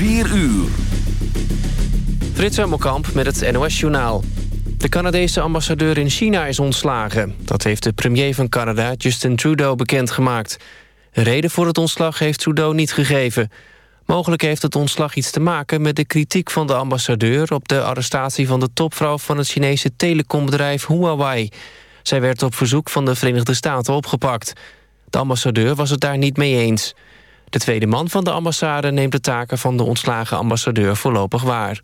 4 uur. Frits Hemelkamp met het NOS-journaal. De Canadese ambassadeur in China is ontslagen. Dat heeft de premier van Canada, Justin Trudeau, bekendgemaakt. Een reden voor het ontslag heeft Trudeau niet gegeven. Mogelijk heeft het ontslag iets te maken met de kritiek van de ambassadeur... op de arrestatie van de topvrouw van het Chinese telecombedrijf Huawei. Zij werd op verzoek van de Verenigde Staten opgepakt. De ambassadeur was het daar niet mee eens. De tweede man van de ambassade neemt de taken van de ontslagen ambassadeur voorlopig waar.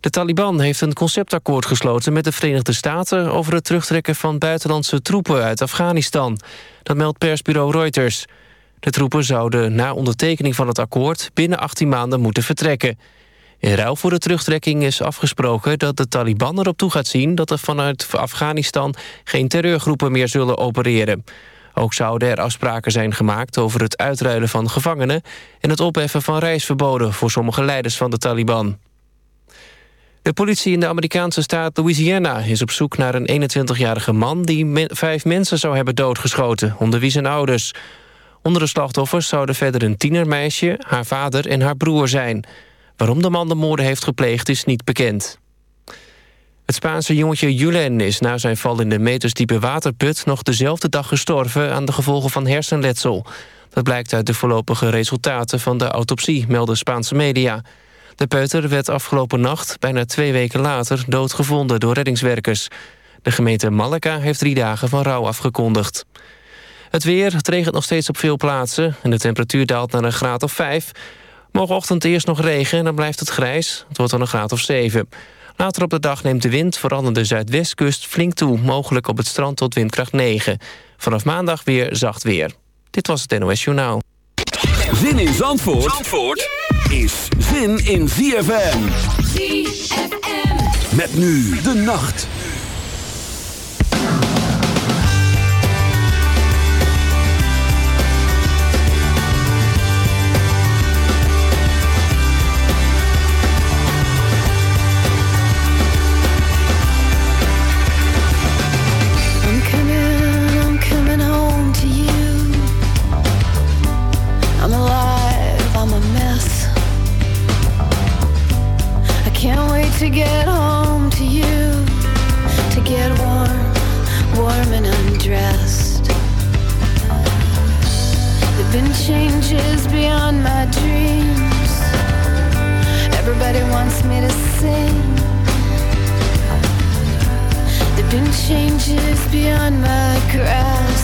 De Taliban heeft een conceptakkoord gesloten met de Verenigde Staten... over het terugtrekken van buitenlandse troepen uit Afghanistan. Dat meldt persbureau Reuters. De troepen zouden na ondertekening van het akkoord... binnen 18 maanden moeten vertrekken. In ruil voor de terugtrekking is afgesproken dat de Taliban erop toe gaat zien... dat er vanuit Afghanistan geen terreurgroepen meer zullen opereren. Ook zouden er afspraken zijn gemaakt over het uitruilen van gevangenen... en het opheffen van reisverboden voor sommige leiders van de Taliban. De politie in de Amerikaanse staat Louisiana is op zoek naar een 21-jarige man... die vijf mensen zou hebben doodgeschoten, onder wie zijn ouders. Onder de slachtoffers zouden verder een tienermeisje, haar vader en haar broer zijn. Waarom de man de moorden heeft gepleegd is niet bekend. Het Spaanse jongetje Julen is na zijn val in de metersdiepe waterput... nog dezelfde dag gestorven aan de gevolgen van hersenletsel. Dat blijkt uit de voorlopige resultaten van de autopsie, melden Spaanse media... De peuter werd afgelopen nacht, bijna twee weken later, doodgevonden door reddingswerkers. De gemeente Malaga heeft drie dagen van rouw afgekondigd. Het weer, het regent nog steeds op veel plaatsen... en de temperatuur daalt naar een graad of vijf. Morgenochtend eerst nog regen en dan blijft het grijs. Het wordt dan een graad of zeven. Later op de dag neemt de wind, vooral aan de zuidwestkust, flink toe. Mogelijk op het strand tot windkracht 9. Vanaf maandag weer zacht weer. Dit was het NOS Journaal. Zin in Zandvoort, Zandvoort? is zin in ZFM. ZFM. Met nu de nacht. Changes beyond my grasp.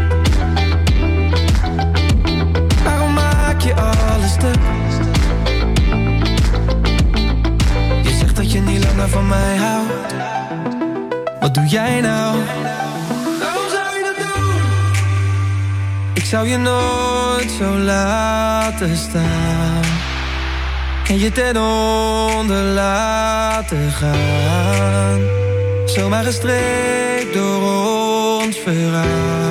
Maak je alles? Je zegt dat je niet langer van mij houdt. Wat doe jij nou? Waarom zou je dat doen? Ik zou je nooit zo laten staan. En je ten onder laten gaan. Zomaar gestreekt door ons verhaal.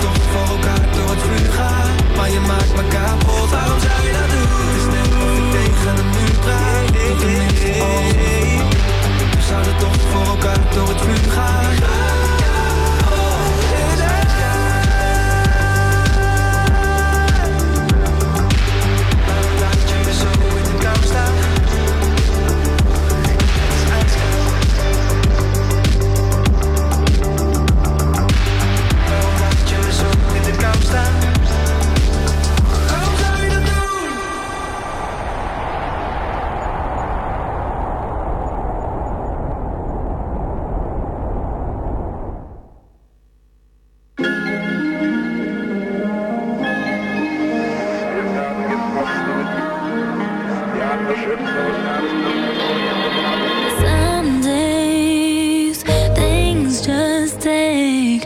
toch voor elkaar door het vuur gaan. Maar je maakt me kapot, waarom zou je dat doen? Het is net of ik tegen een muur praat, tenminste ogen oh, We zouden toch voor elkaar door het vuur gaan.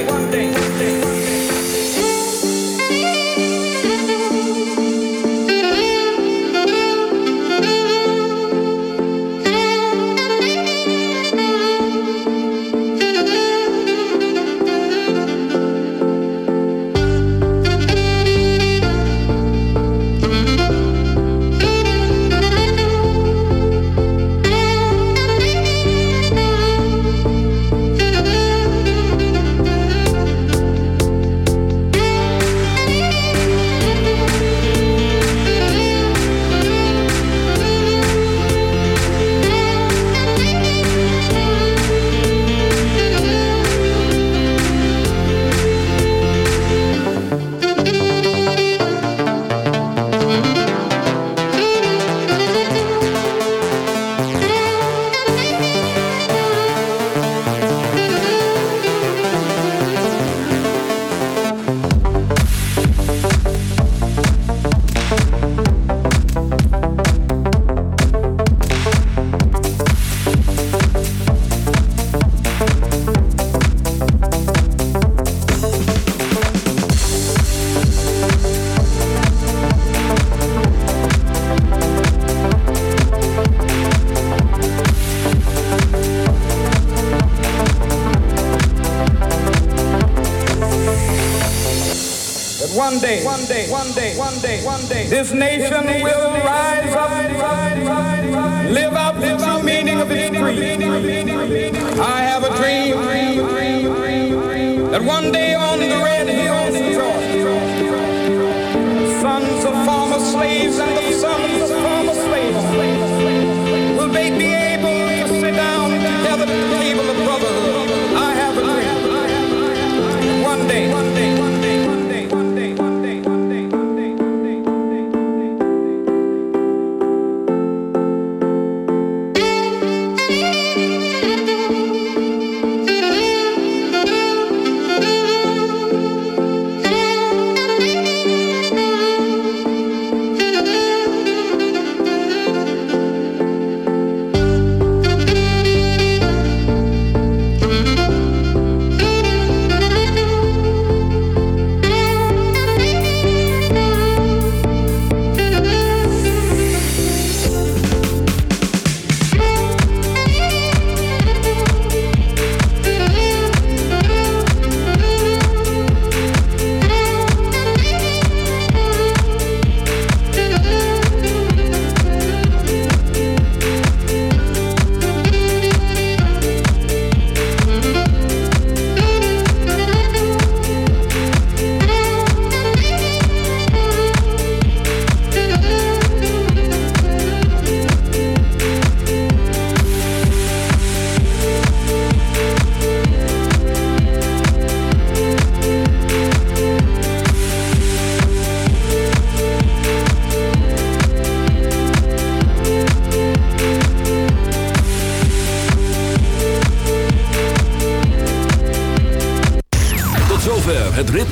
One day, this nation will